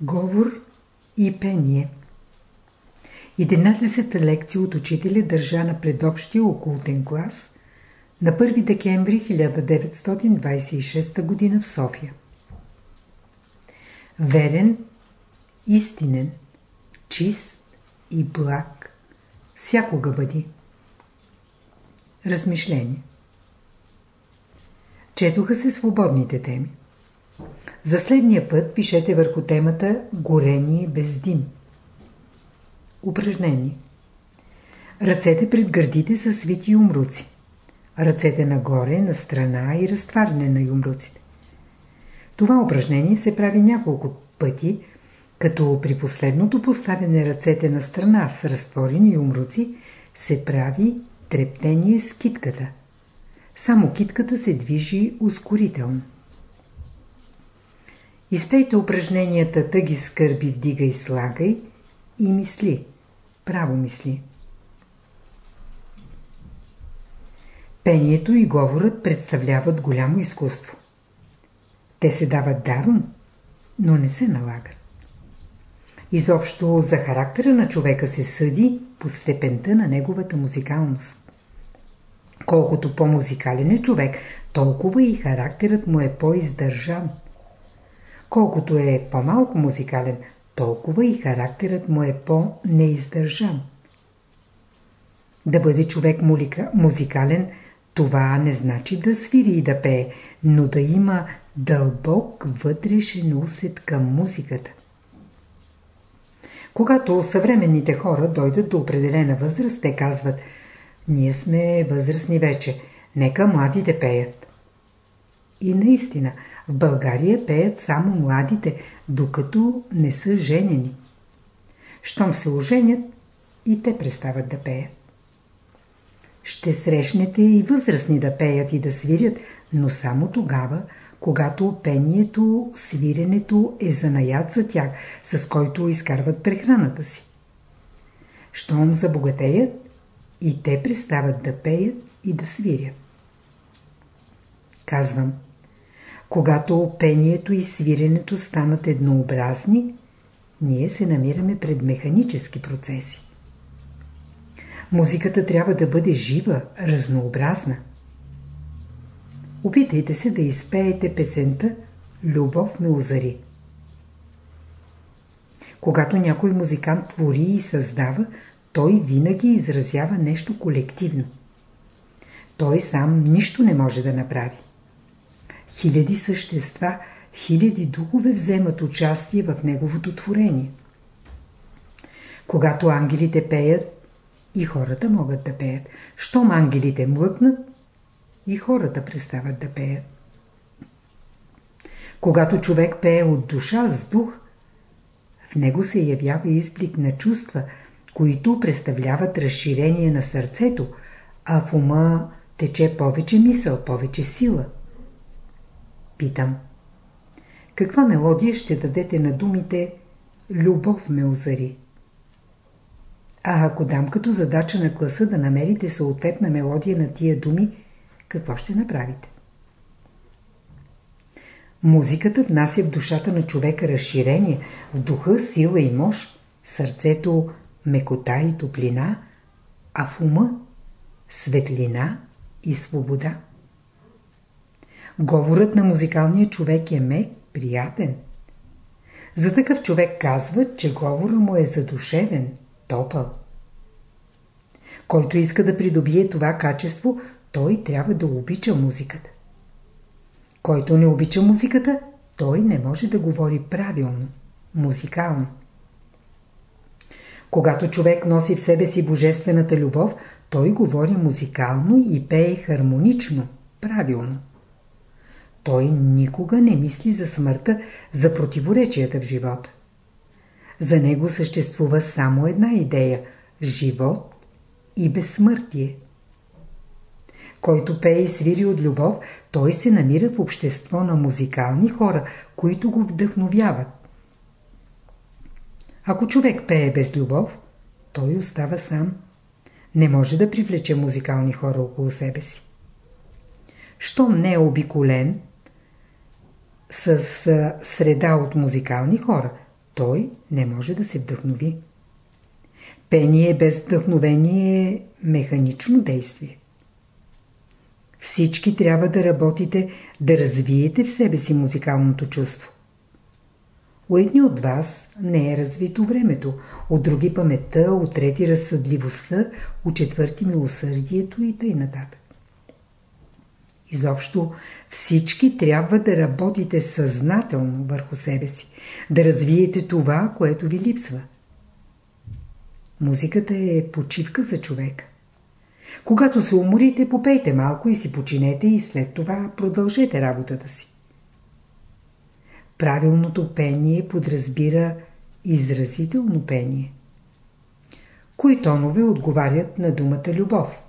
Говор и пение 11-та лекция от учителя държа на предобщия окултен клас на 1 декември 1926 г. в София. Верен, истинен, чист и благ всякога бъди. Размишление Четоха се свободните теми. За следния път пишете върху темата Горение без дим. Упражнение. Ръцете пред гърдите са свити умруци. Ръцете нагоре, на страна и разтваряне на юмруците. Това упражнение се прави няколко пъти, като при последното поставяне ръцете на страна с разтворени умруци се прави трептение с китката. Само китката се движи ускорително. Изпейте упражненията тъги скърби вдигай слагай и мисли. Право мисли. Пението и говорът представляват голямо изкуство. Те се дават даром, но не се налагат. Изобщо за характера на човека се съди по степента на неговата музикалност. Колкото по-музикален е човек, толкова и характерът му е по-издържан. Колкото е по-малко музикален, толкова и характерът му е по-неиздържан. Да бъде човек музикален, това не значи да свири и да пее, но да има дълбок вътрешен усет към музиката. Когато съвременните хора дойдат до определена възраст, те казват Ние сме възрастни вече, нека младите пеят. И наистина, в България пеят само младите, докато не са женени. Щом се оженят, и те престават да пеят. Ще срещнете и възрастни да пеят и да свирят, но само тогава, когато пението, свиренето е занаят за тях, с който изкарват прехраната си. Щом забогатеят, и те престават да пеят и да свирят. Казвам, когато пението и свиренето станат еднообразни, ние се намираме пред механически процеси. Музиката трябва да бъде жива, разнообразна. Опитайте се да изпеете песента «Любов ме озари». Когато някой музикант твори и създава, той винаги изразява нещо колективно. Той сам нищо не може да направи. Хиляди същества, хиляди духове вземат участие в неговото творение. Когато ангелите пеят, и хората могат да пеят. Щом ангелите млъкнат, и хората престават да пеят. Когато човек пее от душа с дух, в него се явява изблик на чувства, които представляват разширение на сърцето, а в ума тече повече мисъл, повече сила. Питам. Каква мелодия ще дадете на думите «Любов ме озари»? А ако дам като задача на класа да намерите съответна мелодия на тия думи, какво ще направите? Музиката внася в душата на човека разширение, в духа сила и мощ, сърцето мекота и топлина, а в ума светлина и свобода. Говорът на музикалния човек е мек, приятен. За такъв човек казват, че говорът му е задушевен, топъл. Който иска да придобие това качество, той трябва да обича музиката. Който не обича музиката, той не може да говори правилно, музикално. Когато човек носи в себе си божествената любов, той говори музикално и пее хармонично, правилно. Той никога не мисли за смъртта, за противоречията в живота. За него съществува само една идея – живот и безсмъртие. Който пее и свири от любов, той се намира в общество на музикални хора, които го вдъхновяват. Ако човек пее без любов, той остава сам. Не може да привлече музикални хора около себе си. Щом не е обиколен с среда от музикални хора, той не може да се вдъхнови. Пение без вдъхновение е механично действие. Всички трябва да работите, да развиете в себе си музикалното чувство. У едни от вас не е развито времето, от други паметта, от трети разсъдливостта, от четвърти милосърдието и т.н. Изобщо всички трябва да работите съзнателно върху себе си, да развиете това, което ви липсва. Музиката е почивка за човека. Когато се уморите, попейте малко и си починете и след това продължете работата си. Правилното пение подразбира изразително пение. Кои тонове отговарят на думата любов?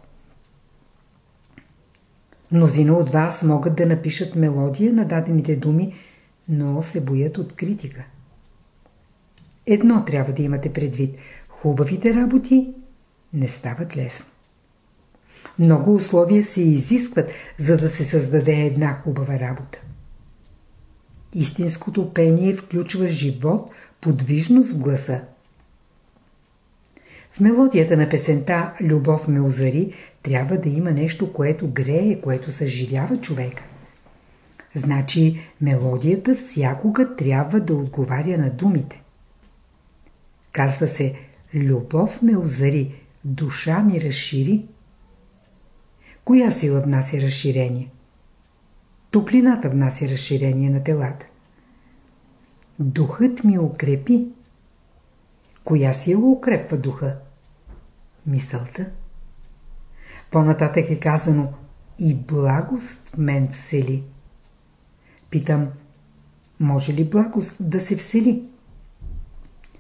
Мнозина от вас могат да напишат мелодия на дадените думи, но се боят от критика. Едно трябва да имате предвид. Хубавите работи не стават лесно. Много условия се изискват, за да се създаде една хубава работа. Истинското пение включва живот, подвижност в гласа. В мелодията на песента «Любов ме озари» трябва да има нещо, което грее, което съживява човека. Значи мелодията всякога трябва да отговаря на думите. Казва се «Любов ме озари, душа ми разшири». Коя сила внася разширение? Топлината внася разширение на телата. Духът ми укрепи. Коя сила укрепва духа? Мисълта. По-нататък е казано и благост в мен всели. Питам, може ли благост да се всели?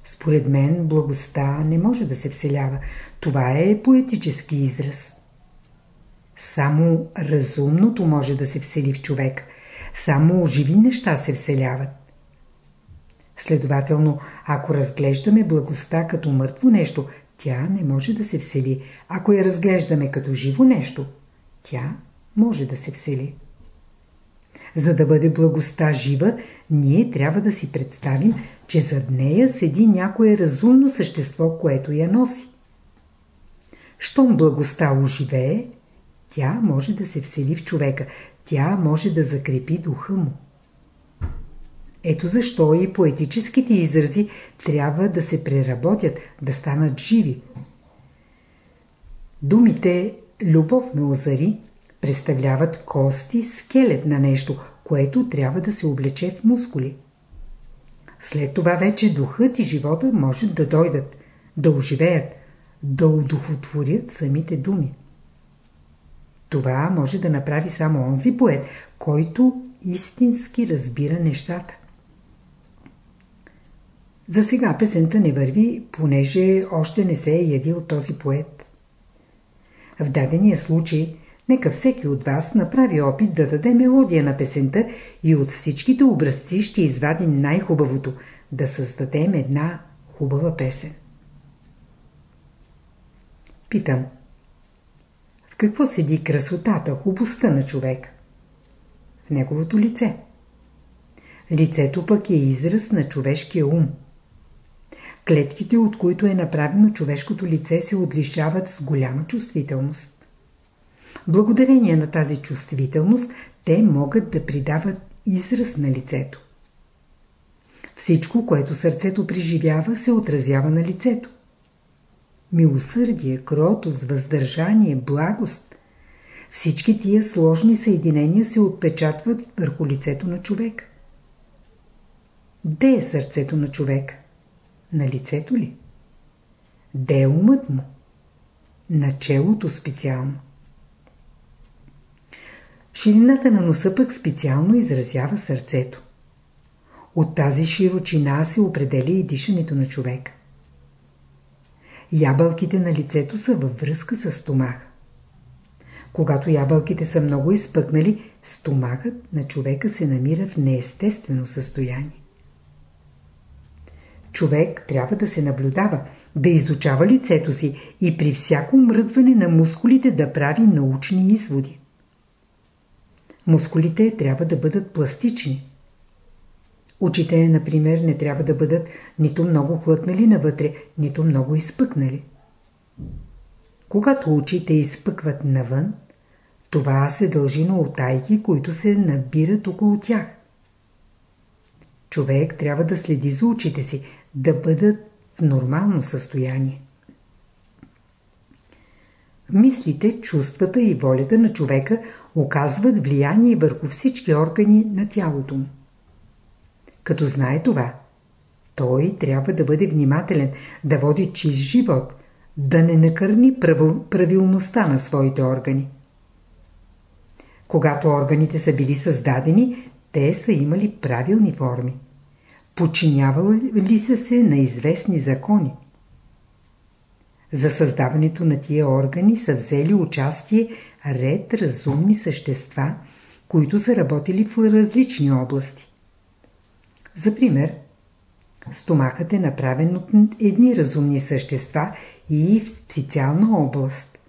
Според мен благостта не може да се вселява. Това е поетически израз. Само разумното може да се всели в човек. Само живи неща се вселяват. Следователно, ако разглеждаме благостта като мъртво нещо, тя не може да се всели. Ако я разглеждаме като живо нещо, тя може да се всели. За да бъде благостта жива, ние трябва да си представим, че зад нея седи някое разумно същество, което я носи. Щом благостта оживее, тя може да се всели в човека, тя може да закрепи духа му. Ето защо и поетическите изрази трябва да се преработят, да станат живи. Думите «любов ме озари» представляват кости, скелет на нещо, което трябва да се облече в мускули. След това вече духът и живота може да дойдат, да оживеят, да удохотворят самите думи. Това може да направи само онзи поет, който истински разбира нещата. За сега песента не върви, понеже още не се е явил този поет. В дадения случай, нека всеки от вас направи опит да даде мелодия на песента и от всичките образци ще извадим най-хубавото, да създадем една хубава песен. Питам. В какво седи красотата, хубостта на човек? В неговото лице. Лицето пък е израз на човешкия ум. Клетките, от които е направено човешкото лице, се отличават с голяма чувствителност. Благодарение на тази чувствителност, те могат да придават израз на лицето. Всичко, което сърцето преживява, се отразява на лицето. Милосърдие, кротост, въздържание, благост – всички тия сложни съединения се отпечатват върху лицето на човек. Де е сърцето на човек? На лицето ли? Де е умът му? На челото специално. Ширината на носа пък специално изразява сърцето. От тази широчина се определя и дишането на човек. Ябълките на лицето са във връзка с стомаха. Когато ябълките са много изпъкнали, стомахът на човека се намира в неестествено състояние. Човек трябва да се наблюдава, да изучава лицето си и при всяко мръдване на мускулите да прави научни изводи. Мускулите трябва да бъдат пластични. Очите, например, не трябва да бъдат нито много хлътнали навътре, нито много изпъкнали. Когато очите изпъкват навън, това се дължи на отайки, които се набират около тях. Човек трябва да следи за очите си, да бъдат в нормално състояние. Мислите, чувствата и волята на човека оказват влияние върху всички органи на тялото му. Като знае това, той трябва да бъде внимателен, да води чист живот, да не накърни правилността на своите органи. Когато органите са били създадени, те са имали правилни форми. Починявали са се на известни закони. За създаването на тия органи са взели участие ред разумни същества, които са работили в различни области. За пример, стомахът е направен от едни разумни същества и в специална област.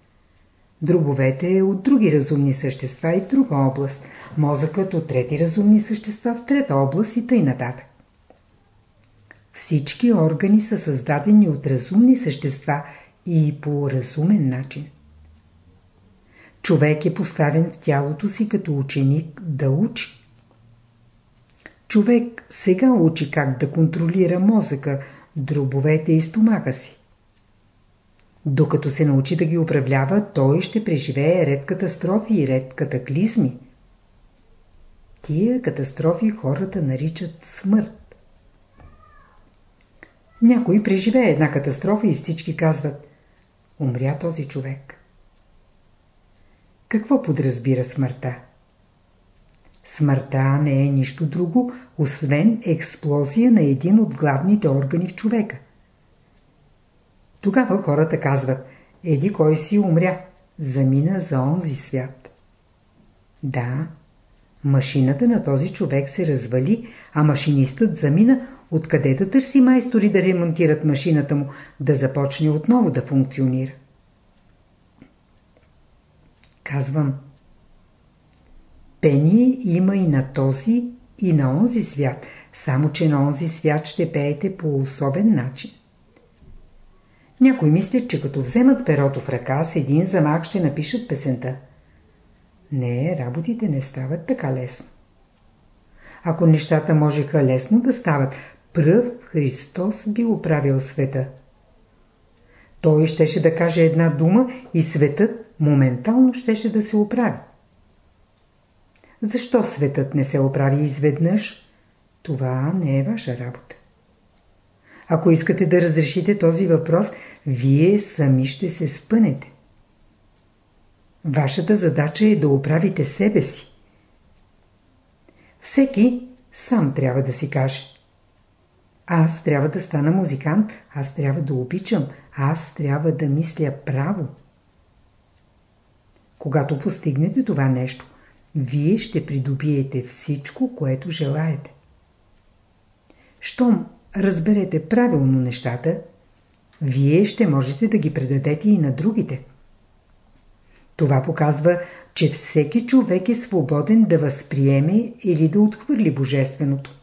Дробовете е от други разумни същества и в друга област. Мозъкът от трети разумни същества в трета област и тъй нататък. Всички органи са създадени от разумни същества и по разумен начин. Човек е поставен в тялото си като ученик да учи. Човек сега учи как да контролира мозъка, дробовете и стомаха си. Докато се научи да ги управлява, той ще преживее ред катастрофи и ред катаклизми. Тия катастрофи хората наричат смърт. Някой преживее една катастрофа и всички казват Умря този човек. Какво подразбира смъртта? Смъртта не е нищо друго, освен експлозия на един от главните органи в човека. Тогава хората казват, еди кой си умря, замина за онзи свят. Да, машината на този човек се развали, а машинистът замина, откъде да търси майстори да ремонтират машината му, да започне отново да функционира. Казвам, пение има и на този, и на онзи свят, само че на онзи свят ще пеете по особен начин. Някои мислят, че като вземат перото в ръка, с един замах ще напишат песента. Не, работите не стават така лесно. Ако нещата можеха лесно да стават, пръв Христос би оправил света. Той щеше да каже една дума и светът моментално щеше да се оправи. Защо светът не се оправи изведнъж? Това не е ваша работа. Ако искате да разрешите този въпрос, вие сами ще се спънете. Вашата задача е да оправите себе си. Всеки сам трябва да си каже. Аз трябва да стана музикант, аз трябва да обичам, аз трябва да мисля право. Когато постигнете това нещо, вие ще придобиете всичко, което желаете. Щом разберете правилно нещата, вие ще можете да ги предадете и на другите. Това показва, че всеки човек е свободен да възприеме или да отхвърли Божественото.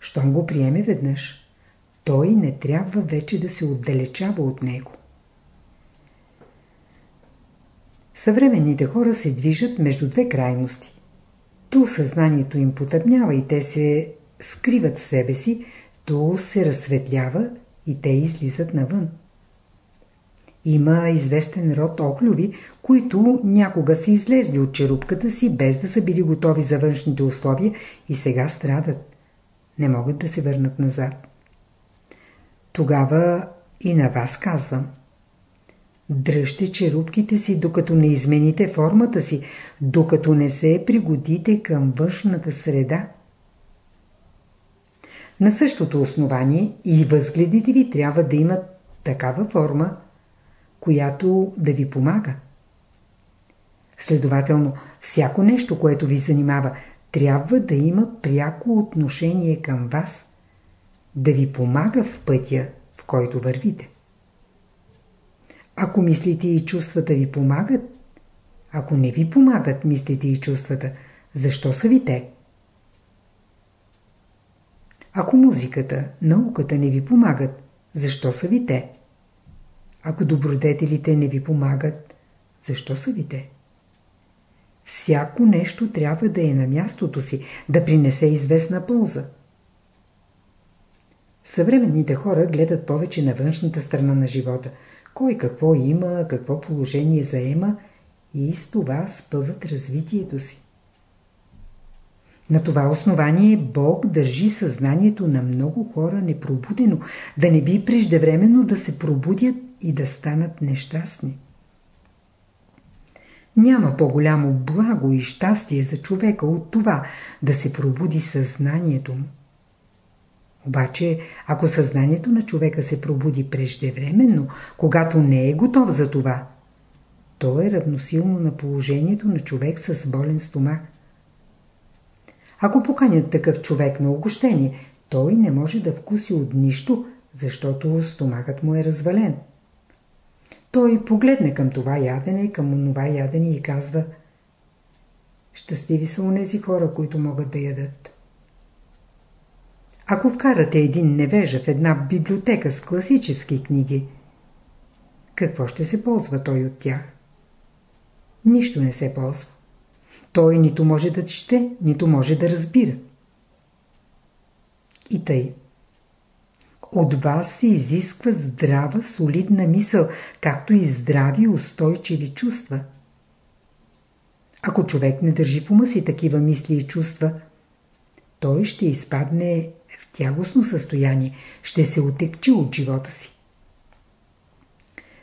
Щом го приеме веднъж, той не трябва вече да се отдалечава от него. Съвременните хора се движат между две крайности. Ту съзнанието им потъмнява и те се скриват в себе си, то се разсветлява и те излизат навън. Има известен род оклюви, които някога са излезли от черупката си, без да са били готови за външните условия и сега страдат. Не могат да се върнат назад. Тогава и на вас казвам. Дръжте черупките си, докато не измените формата си, докато не се пригодите към външната среда. На същото основание и възгледите ви трябва да имат такава форма, която да ви помага. Следователно, всяко нещо, което ви занимава, трябва да има пряко отношение към вас, да ви помага в пътя, в който вървите. Ако мислите и чувствата ви помагат, ако не ви помагат мислите и чувствата, защо са ви те? Ако музиката, науката не ви помагат, защо са ви те? Ако добродетелите не ви помагат, защо са ви те? Всяко нещо трябва да е на мястото си, да принесе известна полза. Съвременните хора гледат повече на външната страна на живота. Кой какво има, какво положение заема и с това спъват развитието си. На това основание Бог държи съзнанието на много хора непробудено, да не би преждевременно да се пробудят и да станат нещастни. Няма по-голямо благо и щастие за човека от това да се пробуди съзнанието му. Обаче, ако съзнанието на човека се пробуди преждевременно, когато не е готов за това, то е равносилно на положението на човек с болен стомах. Ако поканят такъв човек на огощение, той не може да вкуси от нищо, защото стомахът му е развален. Той погледне към това ядене, към онова ядене и казва Щастливи са онези хора, които могат да ядат. Ако вкарате един невежа в една библиотека с класически книги, какво ще се ползва той от тях? Нищо не се ползва. Той нито може да чете, нито може да разбира. И тъй. От вас се изисква здрава, солидна мисъл, както и здрави, устойчиви чувства. Ако човек не държи в ума си такива мисли и чувства, той ще изпадне в тягостно състояние, ще се отекчи от живота си.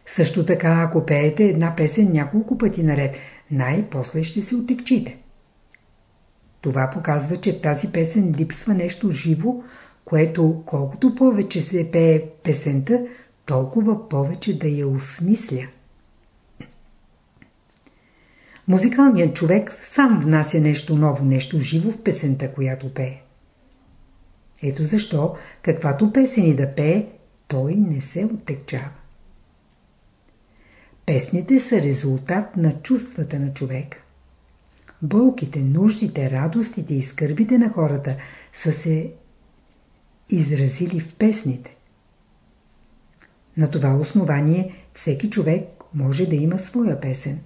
Също така, ако пеете една песен няколко пъти наред, най-после ще се отекчите. Това показва, че в тази песен липсва нещо живо, което колкото повече се пее песента, толкова повече да я осмисля. Музикалният човек сам внася нещо ново, нещо живо в песента, която пее. Ето защо, каквато песени да пее, той не се оттекчава. Песните са резултат на чувствата на човека. Болките, нуждите, радостите и скърбите на хората са се изразили в песните. На това основание всеки човек може да има своя песен.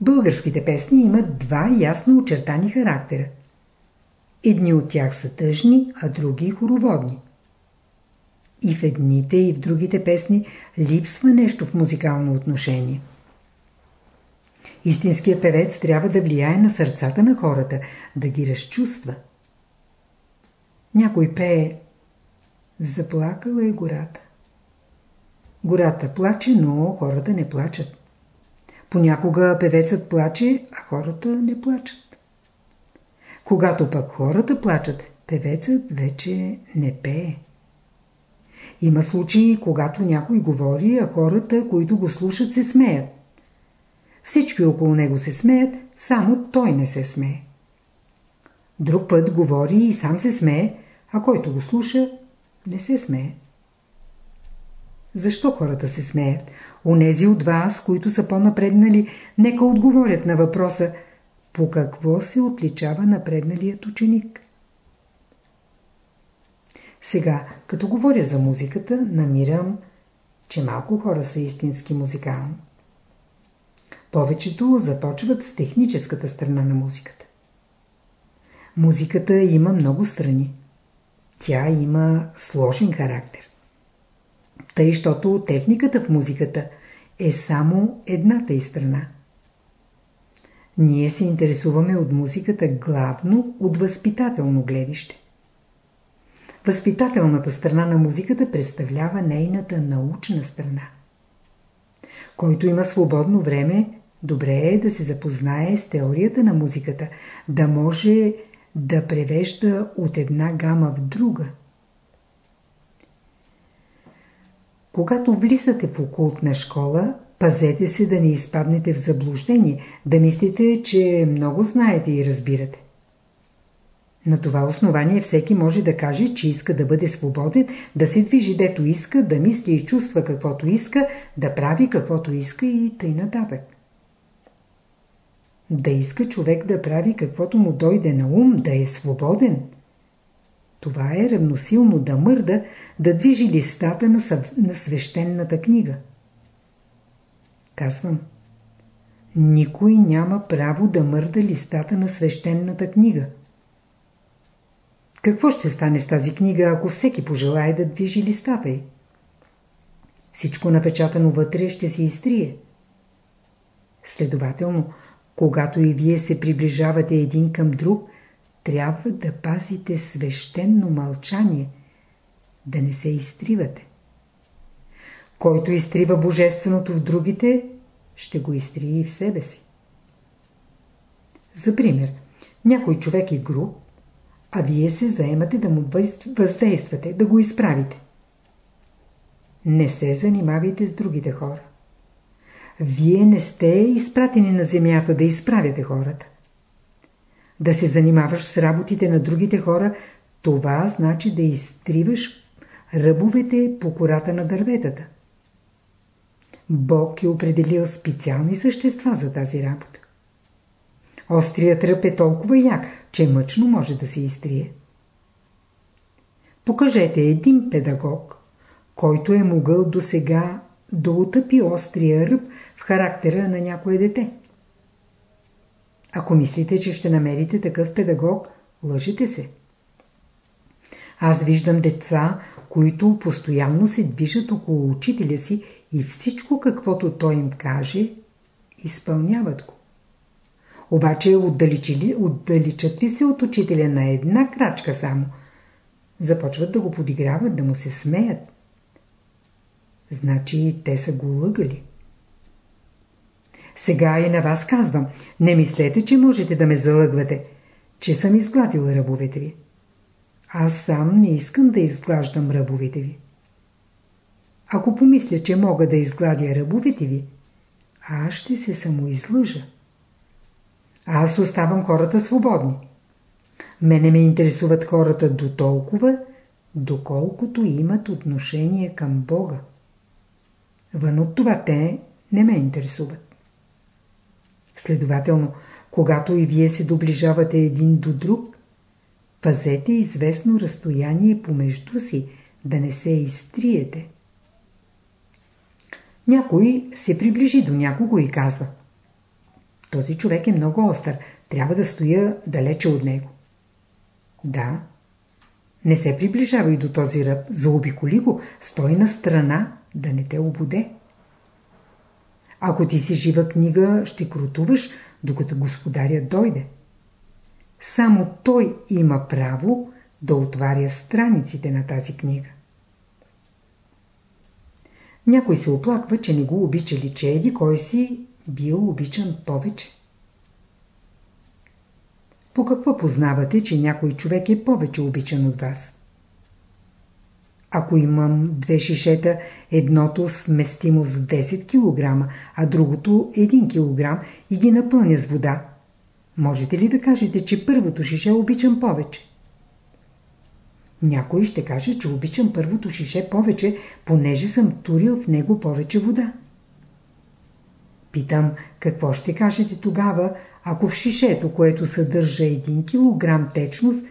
Българските песни имат два ясно очертани характера. Едни от тях са тъжни, а други хороводни. И в едните и в другите песни липсва нещо в музикално отношение. Истинският певец трябва да влияе на сърцата на хората, да ги разчувства. Някой пее Заплакала е гората. Гората плаче, но хората не плачат. Понякога певецът плаче, а хората не плачат. Когато пък хората плачат, певецът вече не пее. Има случаи, когато някой говори, а хората, които го слушат, се смеят. Всички около него се смеят, само той не се смее. Друг път говори и сам се смее, а който го слуша, не се смее. Защо хората се смеят? Онези от вас, които са по-напреднали, нека отговорят на въпроса по какво се отличава напредналият ученик. Сега, като говоря за музиката, намирам, че малко хора са истински музикални. Повечето започват с техническата страна на музиката. Музиката има много страни. Тя има сложен характер. Тъй, защото техниката в музиката е само едната и страна. Ние се интересуваме от музиката главно от възпитателно гледище. Възпитателната страна на музиката представлява нейната научна страна. Който има свободно време, добре е да се запознае с теорията на музиката, да може да превежда от една гама в друга. Когато влизате в окултна школа, пазете се да не изпаднете в заблуждение, да мислите, че много знаете и разбирате. На това основание всеки може да каже, че иска да бъде свободен, да се движи дето иска, да мисли и чувства каквото иска, да прави каквото иска и тъй нататък. Да иска човек да прави каквото му дойде на ум, да е свободен. Това е равносилно да мърда, да движи листата на, съв... на свещената книга. Казвам, никой няма право да мърда листата на свещената книга. Какво ще стане с тази книга, ако всеки пожелая да движи листата й? Всичко напечатано вътре ще се изтрие. Следователно, когато и вие се приближавате един към друг, трябва да пазите свещено мълчание, да не се изтривате. Който изтрива божественото в другите, ще го изтрие и в себе си. За пример, някой човек е груб, а вие се заемате да му въздействате, да го изправите. Не се занимавайте с другите хора. Вие не сте изпратени на земята да изправяте хората. Да се занимаваш с работите на другите хора, това значи да изтриваш ръбовете по кората на дърветата. Бог е определил специални същества за тази работа. Острият ръб е толкова як, че мъчно може да се изтрие. Покажете един педагог, който е могъл до сега да отъпи острия ръб в характера на някое дете. Ако мислите, че ще намерите такъв педагог, лъжите се. Аз виждам деца, които постоянно се движат около учителя си и всичко каквото той им каже, изпълняват го. Обаче отдалечат ли се от учителя на една крачка само, започват да го подиграват, да му се смеят. Значи те са го лъгали. Сега и на вас казвам, не мислете, че можете да ме залъгвате, че съм изгладил ръбовете ви. Аз сам не искам да изглаждам ръбовете ви. Ако помисля, че мога да изгладя ръбовете ви, аз ще се самоизлъжа. Аз оставам хората свободни. Мене ме интересуват хората до толкова, доколкото имат отношение към Бога. Вън от това те не ме интересуват. Следователно, когато и вие се доближавате един до друг, пазете известно разстояние помежду си, да не се изтриете. Някой се приближи до някого и казва Този човек е много остър, трябва да стоя далече от него. Да, не се приближавай до този ръб, заобиколи го, стой на страна, да не те обуде. Ако ти си жива книга, ще крутуваш, докато господаря дойде. Само той има право да отваря страниците на тази книга. Някой се оплаква, че не го обичали, че еди кой си бил обичан повече. По какво познавате, че някой човек е повече обичан от вас? Ако имам две шишета, едното сместимо с 10 кг, а другото 1 кг и ги напълня с вода, можете ли да кажете, че първото шише обичам повече? Някой ще каже, че обичам първото шише повече, понеже съм турил в него повече вода. Питам, какво ще кажете тогава, ако в шишето, което съдържа 1 кг течност,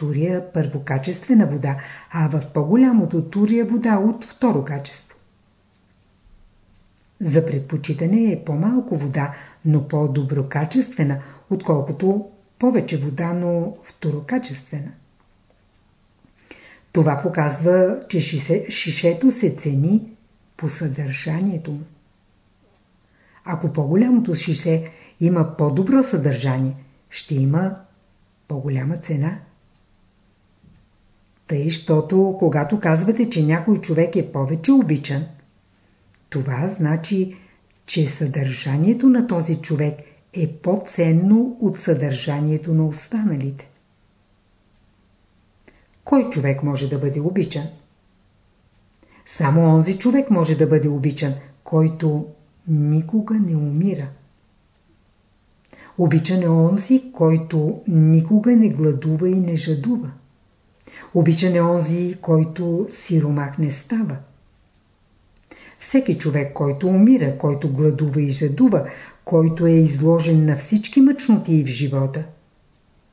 турия първокачествена вода, а в по-голямото турия вода от второ качество. За предпочитане е по-малко вода, но по-доброкачествена, отколкото повече вода, но второкачествена. Това показва, че шишето се цени по съдържанието му. Ако по-голямото шише има по-добро съдържание, ще има по-голяма цена. Тъй, щото когато казвате, че някой човек е повече обичан, това значи, че съдържанието на този човек е по-ценно от съдържанието на останалите. Кой човек може да бъде обичан? Само онзи човек може да бъде обичан, който никога не умира. Обичан е онзи, който никога не гладува и не жадува. Обичан е онзи, който сиромах не става. Всеки човек, който умира, който гладува и жадува, който е изложен на всички мъчноти в живота,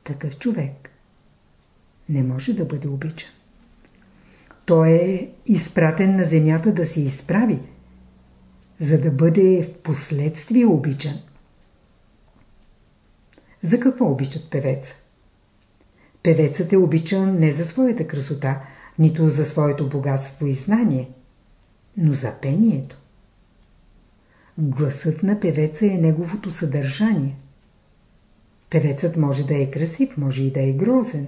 такъв човек не може да бъде обичан. Той е изпратен на земята да се изправи, за да бъде в последствие обичан. За какво обичат певеца? Певецът е обичан не за своята красота, нито за своето богатство и знание, но за пението. Гласът на певеца е неговото съдържание. Певецът може да е красив, може и да е грозен.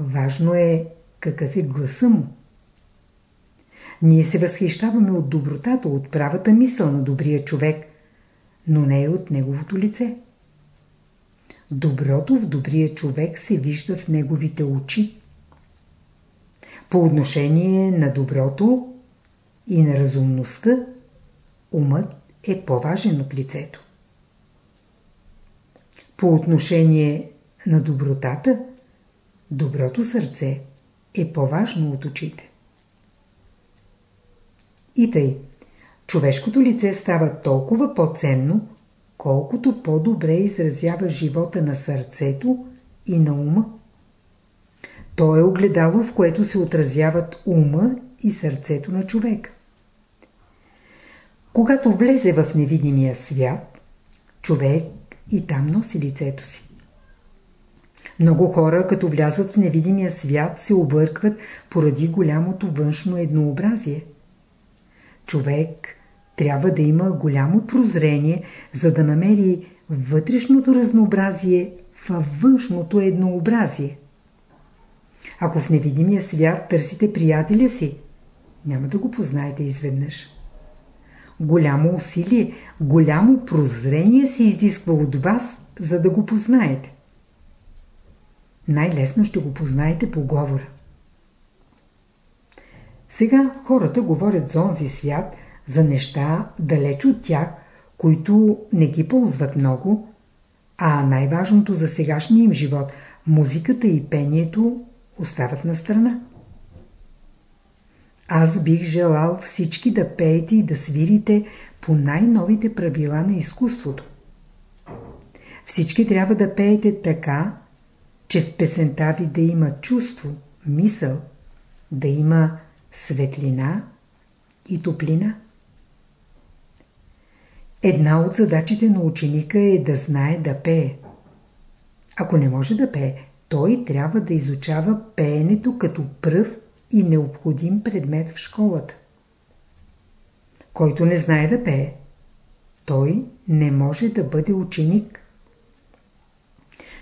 Важно е какъв е гласа му. Ние се възхищаваме от добротата, от правата мисъл на добрия човек, но не и от неговото лице. Доброто в добрия човек се вижда в неговите очи. По отношение на доброто и на разумността, умът е по-важен от лицето. По отношение на добротата, доброто сърце е по-важно от очите. И тъй, човешкото лице става толкова по-ценно, колкото по-добре изразява живота на сърцето и на ума. То е огледало, в което се отразяват ума и сърцето на човек. Когато влезе в невидимия свят, човек и там носи лицето си. Много хора, като влязат в невидимия свят, се объркват поради голямото външно еднообразие. Човек трябва да има голямо прозрение, за да намери вътрешното разнообразие във външното еднообразие. Ако в невидимия свят търсите приятеля си, няма да го познаете изведнъж. Голямо усилие, голямо прозрение се изисква от вас, за да го познаете. Най-лесно ще го познаете по говора. Сега хората говорят за онзи свят, за неща далеч от тях, които не ги ползват много, а най-важното за сегашния им живот – музиката и пението остават на страна. Аз бих желал всички да пеете и да свирите по най-новите правила на изкуството. Всички трябва да пеете така, че в песента ви да има чувство, мисъл, да има светлина и топлина. Една от задачите на ученика е да знае да пее. Ако не може да пее, той трябва да изучава пеенето като пръв и необходим предмет в школата. Който не знае да пее, той не може да бъде ученик.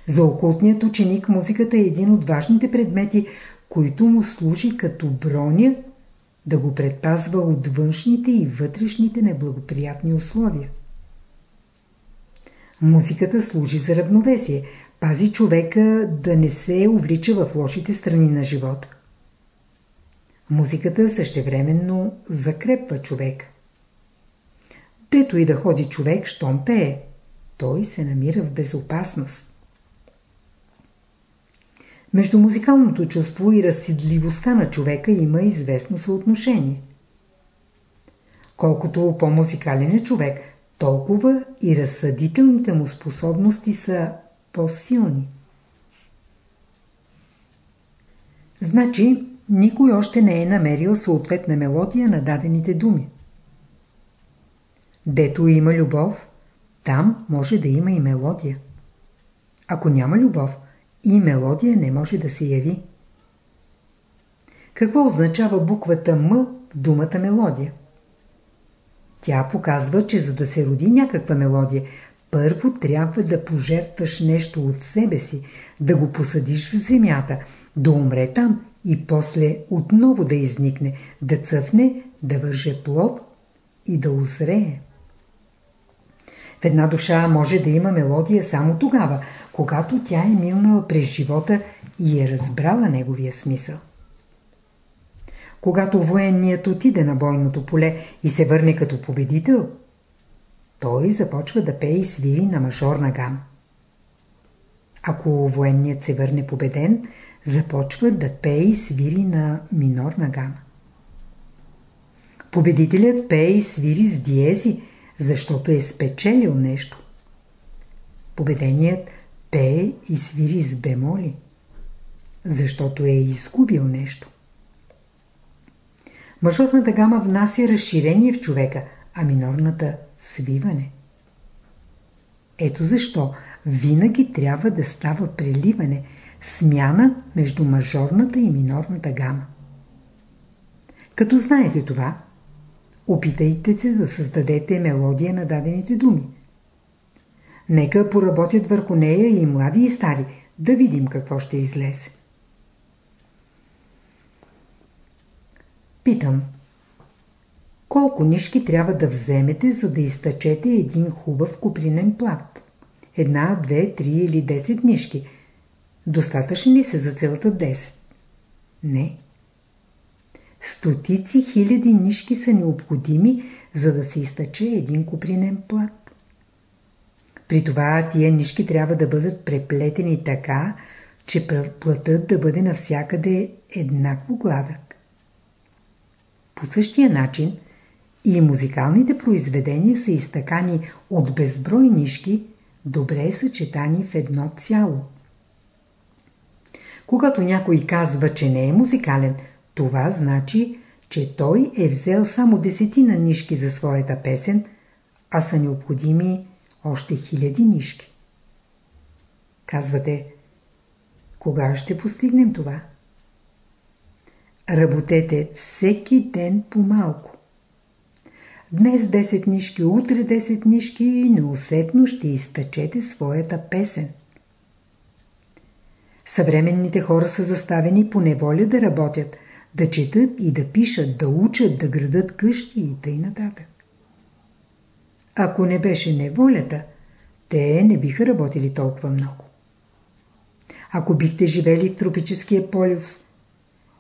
За окултният ученик музиката е един от важните предмети, които му служи като броня да го предпазва от външните и вътрешните неблагоприятни условия. Музиката служи за равновесие, пази човека да не се увлича в лошите страни на живота. Музиката същевременно закрепва човек. Тето и да ходи човек, щом пее, той се намира в безопасност. Между музикалното чувство и разсидливостта на човека има известно съотношение. Колкото по-музикален е човек, толкова и разсъдителните му способности са по-силни. Значи, никой още не е намерил съответна мелодия на дадените думи. Дето има любов, там може да има и мелодия. Ако няма любов, и мелодия не може да се яви. Какво означава буквата М в думата мелодия? Тя показва, че за да се роди някаква мелодия, първо трябва да пожертваш нещо от себе си, да го посадиш в земята, да умре там и после отново да изникне, да цъфне, да върже плод и да озрее. В една душа може да има мелодия само тогава, когато тя е минала през живота и е разбрала неговия смисъл. Когато военният отиде на бойното поле и се върне като победител, той започва да пее и свири на мажорна гама. Ако военният се върне победен, започва да пее и свири на минорна гама. Победителят пее и свири с диези, защото е спечелил нещо. Победеният пее и свири с бемоли. защото е изгубил нещо. Мажорната гама внася разширение в човека, а минорната – свиване. Ето защо винаги трябва да става преливане, смяна между мажорната и минорната гама. Като знаете това, опитайте се да създадете мелодия на дадените думи. Нека поработят върху нея и млади и стари, да видим какво ще излезе. Питам. Колко нишки трябва да вземете, за да изтъчете един хубав купринен плат? Една, две, три или десет нишки. Достатъчни ли се за целата 10? Не. Стотици хиляди нишки са необходими, за да се изтъче един купринен плат. При това тия нишки трябва да бъдат преплетени така, че плътът да бъде навсякъде еднакво гладък. По същия начин и музикалните произведения са изтъкани от безброй нишки, добре съчетани в едно цяло. Когато някой казва, че не е музикален, това значи, че той е взел само десетина нишки за своята песен, а са необходими още хиляди нишки. Казвате, кога ще постигнем това? Работете всеки ден по-малко. Днес 10 нишки, утре 10 нишки и неусетно ще изтъчете своята песен. Съвременните хора са заставени по неволя да работят, да четат и да пишат, да учат, да градат къщи и тъй нататък. Ако не беше неволята, те не биха работили толкова много. Ако бихте живели в тропическия полюс,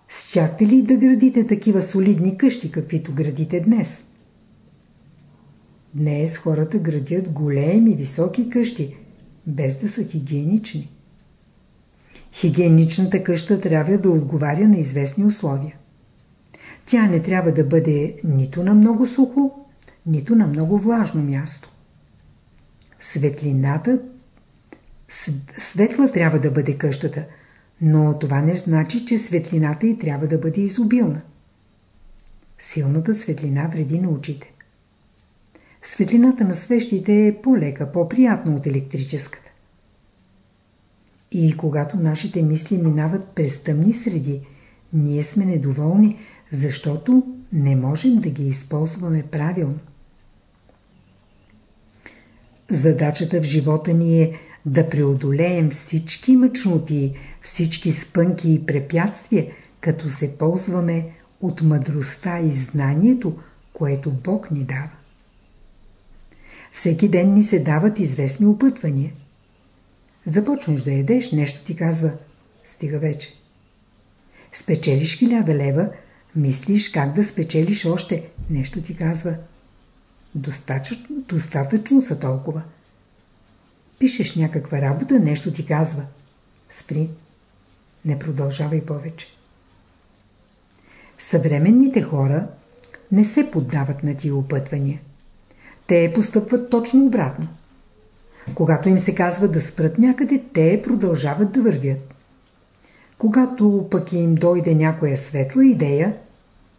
щяхте ли да градите такива солидни къщи, каквито градите днес? Днес хората градят големи, високи къщи, без да са хигиенични. Хигиеничната къща трябва да отговаря на известни условия. Тя не трябва да бъде нито на много сухо, нито на много влажно място. Светлината светла трябва да бъде къщата, но това не значи, че светлината й трябва да бъде изобилна. Силната светлина вреди на очите. Светлината на свещите е по-лека, по-приятна от електрическата. И когато нашите мисли минават през тъмни среди, ние сме недоволни, защото не можем да ги използваме правилно. Задачата в живота ни е да преодолеем всички мъчноти, всички спънки и препятствия, като се ползваме от мъдростта и знанието, което Бог ни дава. Всеки ден ни се дават известни опътвания. Започнеш да едеш, нещо ти казва стига вече. Спечелиш хиляда лева, мислиш как да спечелиш още, нещо ти казва достатъчно, достатъчно са толкова. Пишеш някаква работа, нещо ти казва. Спри. Не продължавай повече. Съвременните хора не се поддават на тия опътвания. Те постъпват точно обратно. Когато им се казва да спрат някъде, те продължават да вървят. Когато пък им дойде някоя светла идея,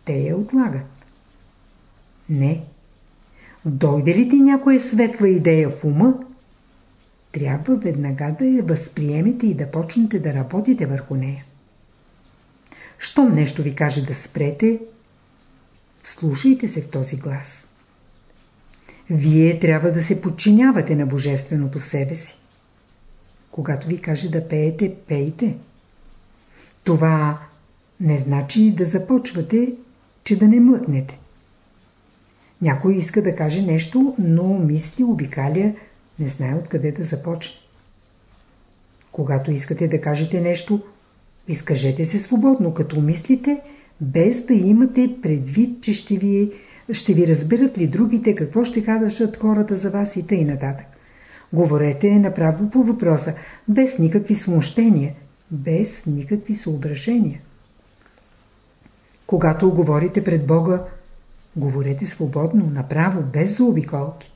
те я отлагат. Не. Дойде ли ти някоя светла идея в ума, трябва веднага да я възприемете и да почнете да работите върху нея. Щом нещо ви каже да спрете, слушайте се в този глас. Вие трябва да се подчинявате на Божественото в себе си. Когато ви каже да пеете, пейте. Това не значи да започвате, че да не млъкнете. Някой иска да каже нещо, но мисли, обикаля, не знае откъде да започне. Когато искате да кажете нещо, изкажете се свободно, като мислите, без да имате предвид, че ще ви, ще ви разберат ли другите, какво ще кажат хората за вас и тъй нататък. Говорете направо по въпроса, без никакви смущения, без никакви съображения. Когато говорите пред Бога, говорете свободно, направо, без заобиколки.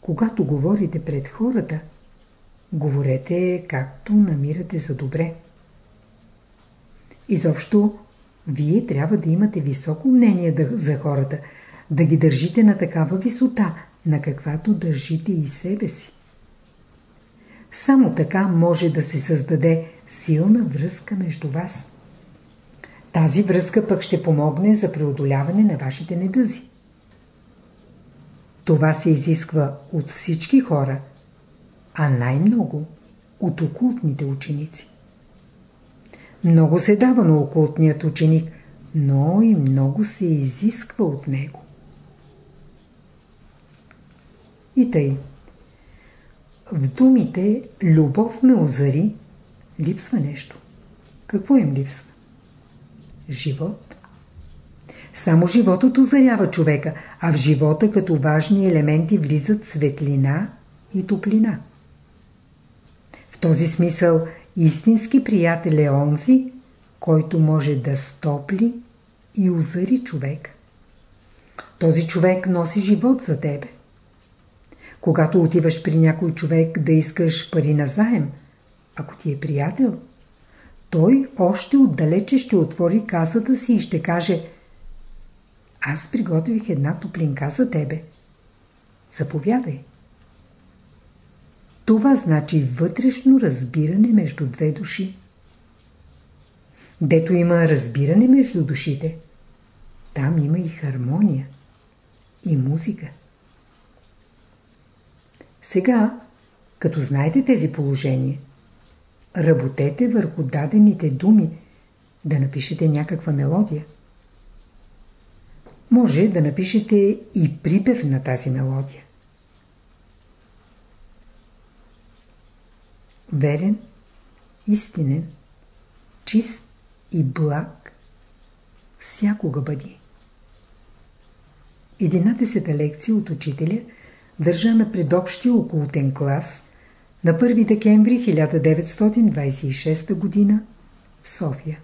Когато говорите пред хората, Говорете както намирате за добре. Изобщо, вие трябва да имате високо мнение за хората, да ги държите на такава висота, на каквато държите и себе си. Само така може да се създаде силна връзка между вас. Тази връзка пък ще помогне за преодоляване на вашите недъзи. Това се изисква от всички хора, а най-много от окултните ученици. Много се дава на окултният ученик, но и много се изисква от него. И тъй. В думите «любов ме озари» липсва нещо. Какво им липсва? Живот. Само животът озарява човека, а в живота като важни елементи влизат светлина и топлина. В този смисъл истински приятел е онзи, който може да стопли и озари човек. Този човек носи живот за тебе. Когато отиваш при някой човек да искаш пари на заем, ако ти е приятел, той още отдалече ще отвори касата си и ще каже Аз приготвих една топлинка за тебе. Заповядай. Това значи вътрешно разбиране между две души. Дето има разбиране между душите, там има и хармония, и музика. Сега, като знаете тези положения, работете върху дадените думи, да напишете някаква мелодия. Може да напишете и припев на тази мелодия. Верен, истинен, чист и благ всякога бъди. Единадесета лекция от учителя – държана пред общия окултен клас на 1 декември 1926 г. в София.